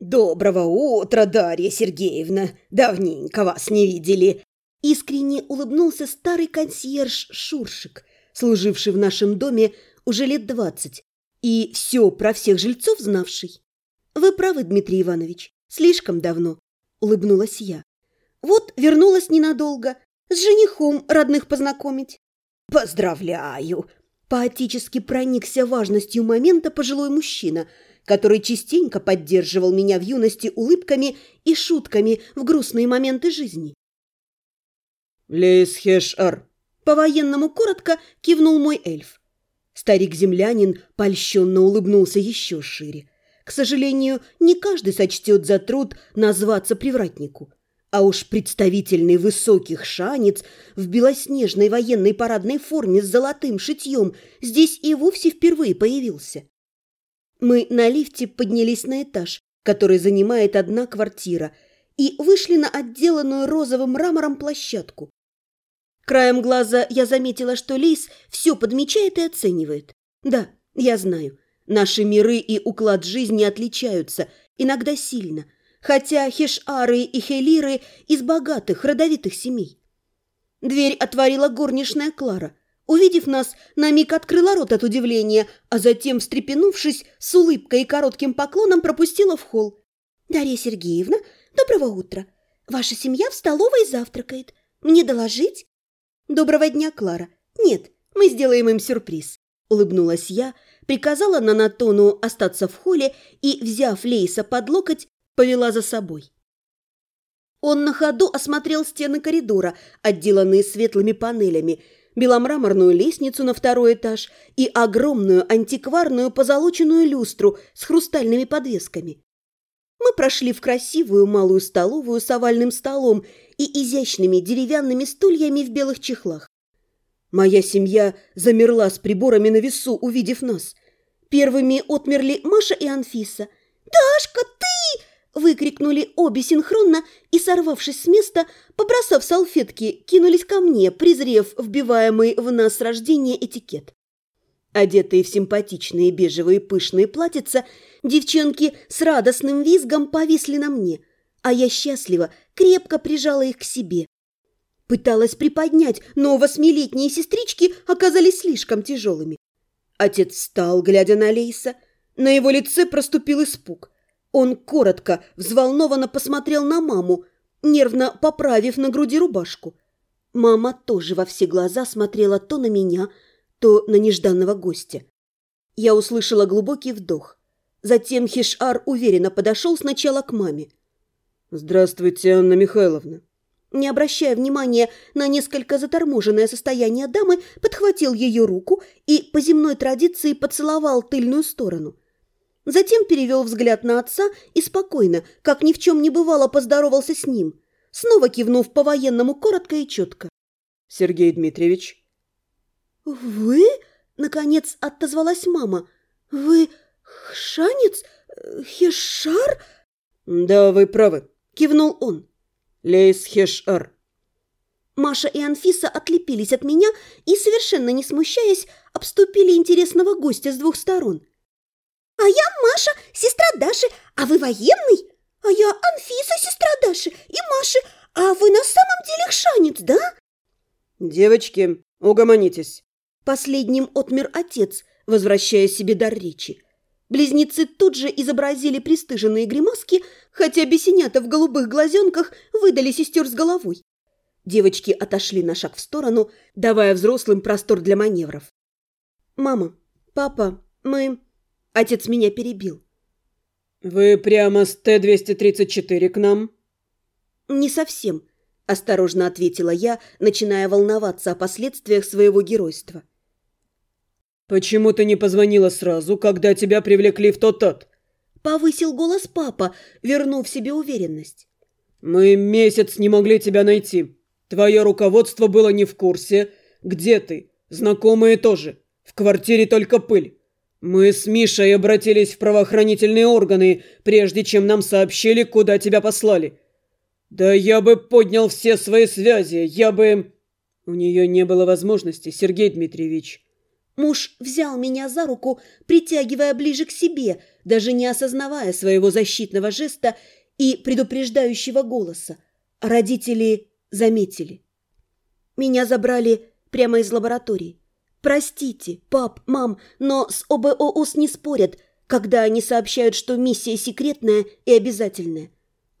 «Доброго утра, Дарья Сергеевна! Давненько вас не видели!» Искренне улыбнулся старый консьерж Шуршик, служивший в нашем доме уже лет двадцать и все про всех жильцов знавший. «Вы правы, Дмитрий Иванович, слишком давно», — улыбнулась я. «Вот вернулась ненадолго, с женихом родных познакомить». «Поздравляю!» — поотически проникся важностью момента пожилой мужчина — который частенько поддерживал меня в юности улыбками и шутками в грустные моменты жизни. «Лейс Хешар!» По-военному коротко кивнул мой эльф. Старик-землянин польщенно улыбнулся еще шире. К сожалению, не каждый сочтет за труд назваться привратнику. А уж представительный высоких шанец в белоснежной военной парадной форме с золотым шитьем здесь и вовсе впервые появился. Мы на лифте поднялись на этаж, который занимает одна квартира, и вышли на отделанную розовым мрамором площадку. Краем глаза я заметила, что Лис все подмечает и оценивает. Да, я знаю, наши миры и уклад жизни отличаются, иногда сильно, хотя хешары и хелиры из богатых, родовитых семей. Дверь отворила горничная Клара – Увидев нас, на миг открыла рот от удивления, а затем, встрепенувшись, с улыбкой и коротким поклоном пропустила в холл. «Дарья Сергеевна, доброго утра. Ваша семья в столовой завтракает. Мне доложить?» «Доброго дня, Клара. Нет, мы сделаем им сюрприз», — улыбнулась я, приказала Нанатону остаться в холле и, взяв Лейса под локоть, повела за собой. Он на ходу осмотрел стены коридора, отделанные светлыми панелями, беломраморную лестницу на второй этаж и огромную антикварную позолоченную люстру с хрустальными подвесками. Мы прошли в красивую малую столовую с овальным столом и изящными деревянными стульями в белых чехлах. Моя семья замерла с приборами на весу, увидев нас. Первыми отмерли Маша и Анфиса. «Дашка, ты!» Выкрикнули обе синхронно и, сорвавшись с места, побросав салфетки, кинулись ко мне, презрев вбиваемый в нас с рождения этикет. Одетые в симпатичные бежевые пышные платьица, девчонки с радостным визгом повисли на мне, а я счастливо крепко прижала их к себе. Пыталась приподнять, но восьмилетние сестрички оказались слишком тяжелыми. Отец встал, глядя на Лейса. На его лице проступил испуг. Он коротко, взволнованно посмотрел на маму, нервно поправив на груди рубашку. Мама тоже во все глаза смотрела то на меня, то на нежданного гостя. Я услышала глубокий вдох. Затем Хишар уверенно подошел сначала к маме. «Здравствуйте, Анна Михайловна». Не обращая внимания на несколько заторможенное состояние дамы, подхватил ее руку и по земной традиции поцеловал тыльную сторону – Затем перевел взгляд на отца и спокойно, как ни в чем не бывало, поздоровался с ним, снова кивнув по-военному коротко и четко. «Сергей Дмитриевич». «Вы?» — наконец отозвалась мама. «Вы Хшанец? Хешар?» «Да, вы правы», — кивнул он. «Лейс Хешар». Маша и Анфиса отлепились от меня и, совершенно не смущаясь, обступили интересного гостя с двух сторон — «А я Маша, сестра Даши, а вы военный? А я Анфиса, сестра Даши и Маши, а вы на самом деле хшанец, да?» «Девочки, угомонитесь!» Последним отмер отец, возвращая себе дар речи. Близнецы тут же изобразили пристыженные гримаски, хотя бесенята в голубых глазенках выдали сестер с головой. Девочки отошли на шаг в сторону, давая взрослым простор для маневров. «Мама, папа, мы...» Отец меня перебил. «Вы прямо с Т-234 к нам?» «Не совсем», – осторожно ответила я, начиная волноваться о последствиях своего геройства. «Почему ты не позвонила сразу, когда тебя привлекли в тот ад?» Повысил голос папа, вернув себе уверенность. «Мы месяц не могли тебя найти. Твое руководство было не в курсе. Где ты? Знакомые тоже. В квартире только пыль. «Мы с Мишей обратились в правоохранительные органы, прежде чем нам сообщили, куда тебя послали. Да я бы поднял все свои связи, я бы...» «У нее не было возможности, Сергей Дмитриевич». Муж взял меня за руку, притягивая ближе к себе, даже не осознавая своего защитного жеста и предупреждающего голоса. Родители заметили. Меня забрали прямо из лаборатории. Простите, пап, мам, но с ОБОУС не спорят, когда они сообщают, что миссия секретная и обязательная.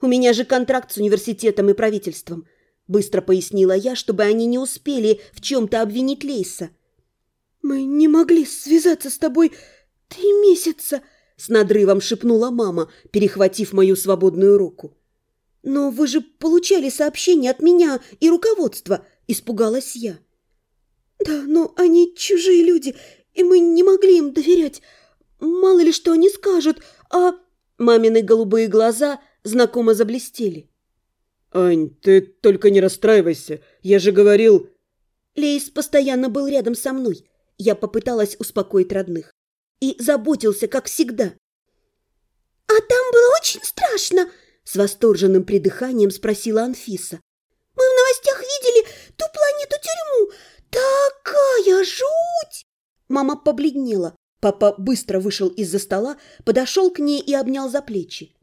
У меня же контракт с университетом и правительством. Быстро пояснила я, чтобы они не успели в чем-то обвинить Лейса. «Мы не могли связаться с тобой три месяца», — с надрывом шепнула мама, перехватив мою свободную руку. «Но вы же получали сообщения от меня и руководства», — испугалась я. «Да, но они чужие люди, и мы не могли им доверять. Мало ли что они скажут, а...» Мамины голубые глаза знакомо заблестели. «Ань, ты только не расстраивайся, я же говорил...» Лейс постоянно был рядом со мной. Я попыталась успокоить родных. И заботился, как всегда. «А там было очень страшно!» С восторженным придыханием спросила Анфиса. «Мы в новостях видели ту планету-тюрьму! Такая жуть!» Мама побледнела. Папа быстро вышел из-за стола, подошел к ней и обнял за плечи.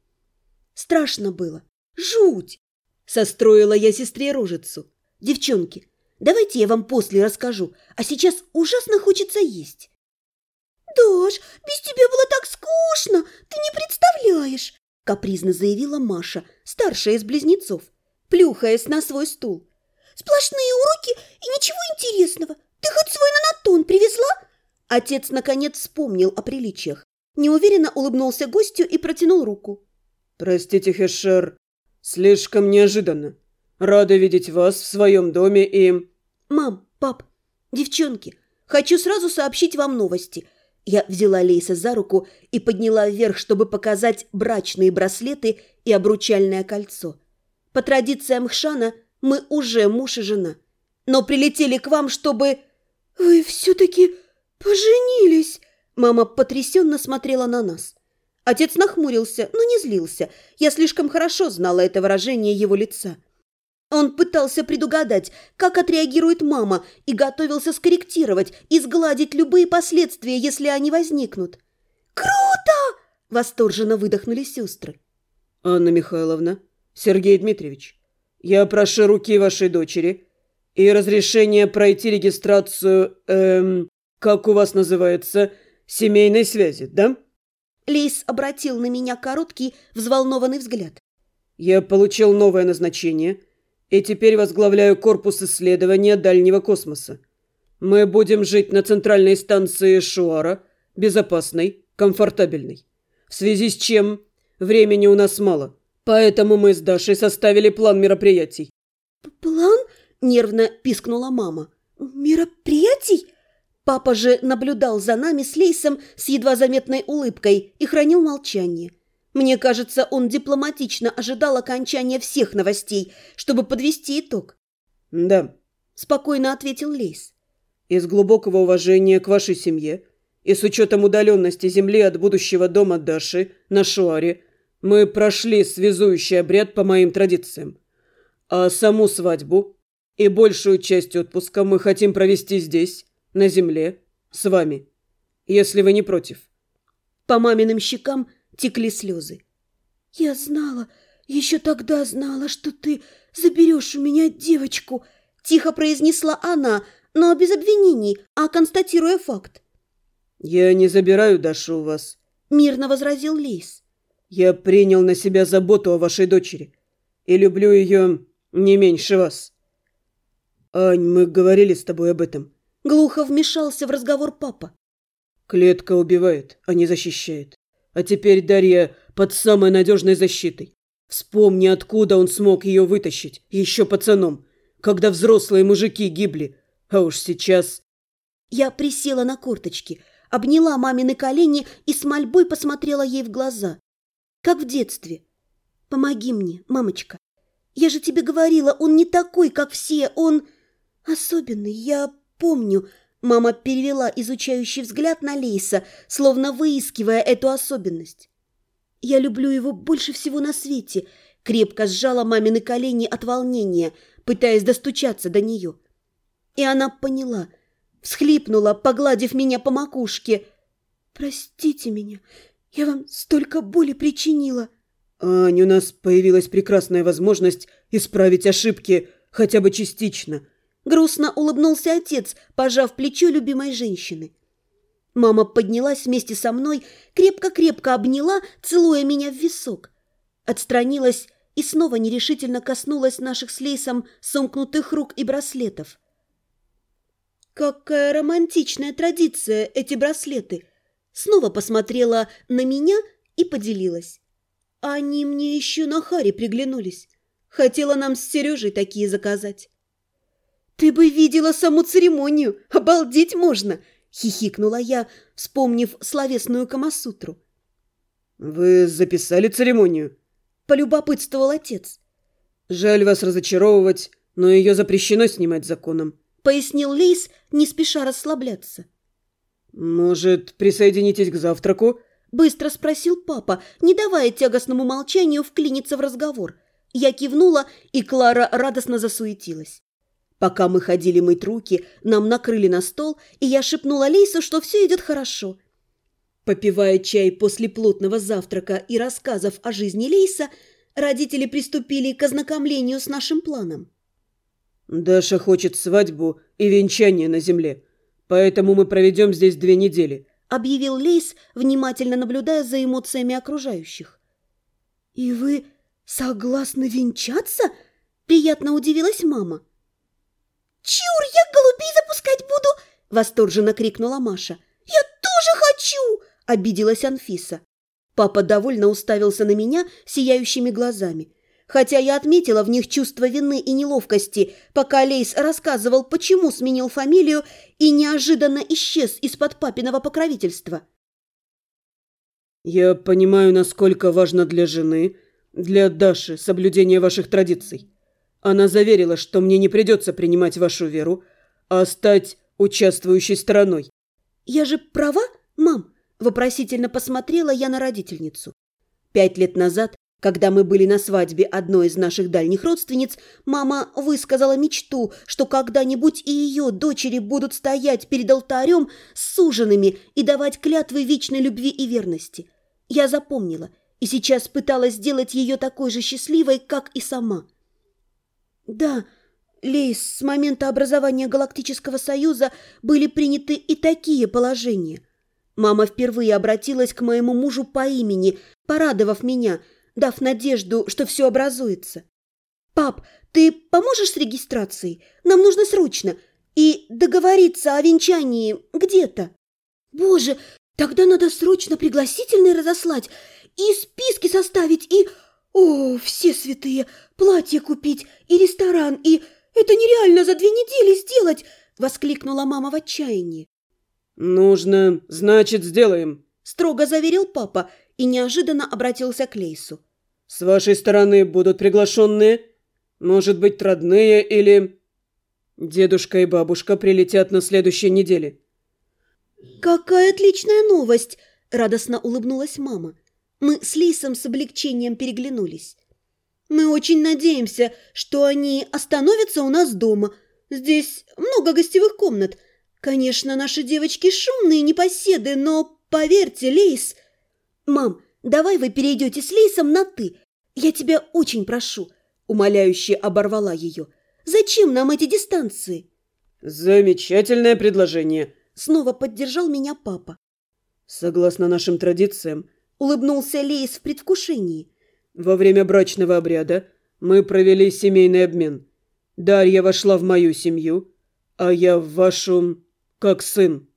Страшно было. Жуть! Состроила я сестре рожицу. Девчонки, давайте я вам после расскажу, а сейчас ужасно хочется есть. «Даш, без тебя было так скучно, ты не представляешь!» капризно заявила Маша, старшая из близнецов, плюхаясь на свой стул. «Сплошные уроки и ничего интересного. Ты хоть свой нанотон привезла?» Отец, наконец, вспомнил о приличиях. Неуверенно улыбнулся гостю и протянул руку. «Простите, Хешер, слишком неожиданно. Рада видеть вас в своем доме и...» «Мам, пап, девчонки, хочу сразу сообщить вам новости». Я взяла Лейса за руку и подняла вверх, чтобы показать брачные браслеты и обручальное кольцо. По традициям Хшана мы уже муж и жена. Но прилетели к вам, чтобы... «Вы все-таки поженились!» Мама потрясенно смотрела на нас. Отец нахмурился, но не злился. Я слишком хорошо знала это выражение его лица. Он пытался предугадать, как отреагирует мама, и готовился скорректировать и сгладить любые последствия, если они возникнут. «Круто!» – восторженно выдохнули сестры. «Анна Михайловна, Сергей Дмитриевич, я прошу руки вашей дочери и разрешение пройти регистрацию, эм, как у вас называется, семейной связи, да?» Лейс обратил на меня короткий, взволнованный взгляд. «Я получил новое назначение» и теперь возглавляю корпус исследования дальнего космоса. Мы будем жить на центральной станции Шуара, безопасной, комфортабельной. В связи с чем времени у нас мало, поэтому мы с Дашей составили план мероприятий. «План?» – нервно пискнула мама. «Мероприятий?» Папа же наблюдал за нами с Лейсом с едва заметной улыбкой и хранил молчание. Мне кажется, он дипломатично ожидал окончания всех новостей, чтобы подвести итог. «Да», – спокойно ответил Лейс. «Из глубокого уважения к вашей семье и с учетом удаленности Земли от будущего дома Даши на Шуаре мы прошли связующий обряд по моим традициям. А саму свадьбу и большую часть отпуска мы хотим провести здесь, на Земле, с вами, если вы не против». По маминым щекам – текли слезы. «Я знала, еще тогда знала, что ты заберешь у меня девочку», – тихо произнесла она, но без обвинений, а констатируя факт. «Я не забираю Дашу у вас», – мирно возразил Лейс. «Я принял на себя заботу о вашей дочери и люблю ее не меньше вас». «Ань, мы говорили с тобой об этом». Глухо вмешался в разговор папа. «Клетка убивает, а не защищает. А теперь Дарья под самой надежной защитой. Вспомни, откуда он смог ее вытащить, еще пацаном, когда взрослые мужики гибли. А уж сейчас... Я присела на корточки, обняла мамины колени и с мольбой посмотрела ей в глаза. Как в детстве. «Помоги мне, мамочка. Я же тебе говорила, он не такой, как все, он особенный, я помню, Мама перевела изучающий взгляд на Лейса, словно выискивая эту особенность. «Я люблю его больше всего на свете», — крепко сжала мамины колени от волнения, пытаясь достучаться до нее. И она поняла, всхлипнула, погладив меня по макушке. «Простите меня, я вам столько боли причинила». «Ань, у нас появилась прекрасная возможность исправить ошибки хотя бы частично». Грустно улыбнулся отец, пожав плечо любимой женщины. Мама поднялась вместе со мной, крепко-крепко обняла, целуя меня в висок. Отстранилась и снова нерешительно коснулась наших с Лейсом сомкнутых рук и браслетов. Какая романтичная традиция эти браслеты! Снова посмотрела на меня и поделилась. Они мне еще на Харе приглянулись. Хотела нам с Сережей такие заказать. «Ты бы видела саму церемонию! Обалдеть можно!» — хихикнула я, вспомнив словесную Камасутру. «Вы записали церемонию?» — полюбопытствовал отец. «Жаль вас разочаровывать, но ее запрещено снимать законом», — пояснил Лейс, не спеша расслабляться. «Может, присоединитесь к завтраку?» — быстро спросил папа, не давая тягостному молчанию вклиниться в разговор. Я кивнула, и Клара радостно засуетилась. Пока мы ходили мыть руки, нам накрыли на стол, и я шепнула Лейсу, что все идет хорошо. Попивая чай после плотного завтрака и рассказов о жизни Лейса, родители приступили к ознакомлению с нашим планом. «Даша хочет свадьбу и венчание на земле, поэтому мы проведем здесь две недели», объявил Лейс, внимательно наблюдая за эмоциями окружающих. «И вы согласны венчаться?» – приятно удивилась мама. «Чур, я голубей запускать буду!» – восторженно крикнула Маша. «Я тоже хочу!» – обиделась Анфиса. Папа довольно уставился на меня сияющими глазами. Хотя я отметила в них чувство вины и неловкости, пока Лейс рассказывал, почему сменил фамилию и неожиданно исчез из-под папиного покровительства. «Я понимаю, насколько важно для жены, для Даши, соблюдение ваших традиций. Она заверила, что мне не придется принимать вашу веру, а стать участвующей стороной. «Я же права, мам?» – вопросительно посмотрела я на родительницу. Пять лет назад, когда мы были на свадьбе одной из наших дальних родственниц, мама высказала мечту, что когда-нибудь и ее дочери будут стоять перед алтарем с суженными и давать клятвы вечной любви и верности. Я запомнила и сейчас пыталась сделать ее такой же счастливой, как и сама – да, Лейс, с момента образования Галактического Союза были приняты и такие положения. Мама впервые обратилась к моему мужу по имени, порадовав меня, дав надежду, что все образуется. «Пап, ты поможешь с регистрацией? Нам нужно срочно. И договориться о венчании где-то». «Боже, тогда надо срочно пригласительные разослать и списки составить, и...» «О, все святые! Платье купить и ресторан, и... Это нереально за две недели сделать!» — воскликнула мама в отчаянии. «Нужно, значит, сделаем», — строго заверил папа и неожиданно обратился к Лейсу. «С вашей стороны будут приглашенные? Может быть, родные или...» «Дедушка и бабушка прилетят на следующей неделе». «Какая отличная новость!» — радостно улыбнулась мама. Мы с Лейсом с облегчением переглянулись. Мы очень надеемся, что они остановятся у нас дома. Здесь много гостевых комнат. Конечно, наши девочки шумные непоседы, но поверьте, Лейс... Мам, давай вы перейдете с Лейсом на «ты». Я тебя очень прошу, умоляюще оборвала ее. Зачем нам эти дистанции? Замечательное предложение. Снова поддержал меня папа. Согласно нашим традициям, улыбнулся Лейс в предвкушении. Во время брачного обряда мы провели семейный обмен. Дарья вошла в мою семью, а я в вашу... как сын.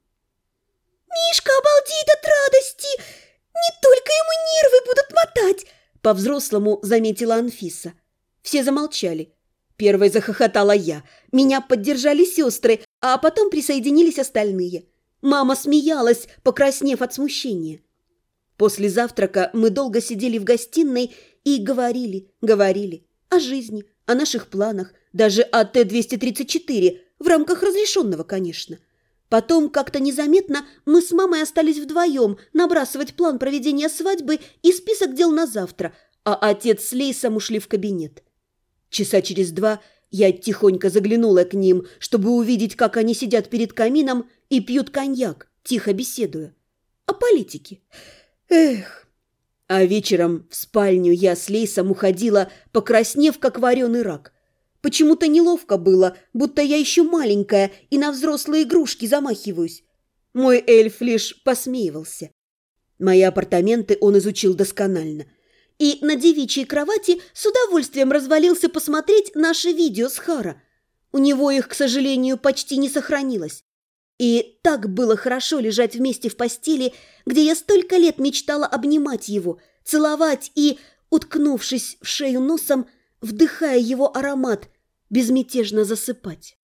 «Мишка обалдеет от радости! Не только ему нервы будут мотать!» По-взрослому заметила Анфиса. Все замолчали. Первой захохотала я. Меня поддержали сестры, а потом присоединились остальные. Мама смеялась, покраснев от смущения. После завтрака мы долго сидели в гостиной и говорили, говорили о жизни, о наших планах, даже о Т-234, в рамках разрешенного, конечно. Потом, как-то незаметно, мы с мамой остались вдвоем набрасывать план проведения свадьбы и список дел на завтра, а отец с Лейсом ушли в кабинет. Часа через два Я тихонько заглянула к ним, чтобы увидеть, как они сидят перед камином и пьют коньяк, тихо беседуя. О политике. Эх. А вечером в спальню я с Лейсом уходила, покраснев, как вареный рак. Почему-то неловко было, будто я еще маленькая и на взрослые игрушки замахиваюсь. Мой эльф лишь посмеивался. Мои апартаменты он изучил досконально. И на девичьей кровати с удовольствием развалился посмотреть наше видео с Хара. У него их, к сожалению, почти не сохранилось. И так было хорошо лежать вместе в постели, где я столько лет мечтала обнимать его, целовать и, уткнувшись в шею носом, вдыхая его аромат, безмятежно засыпать.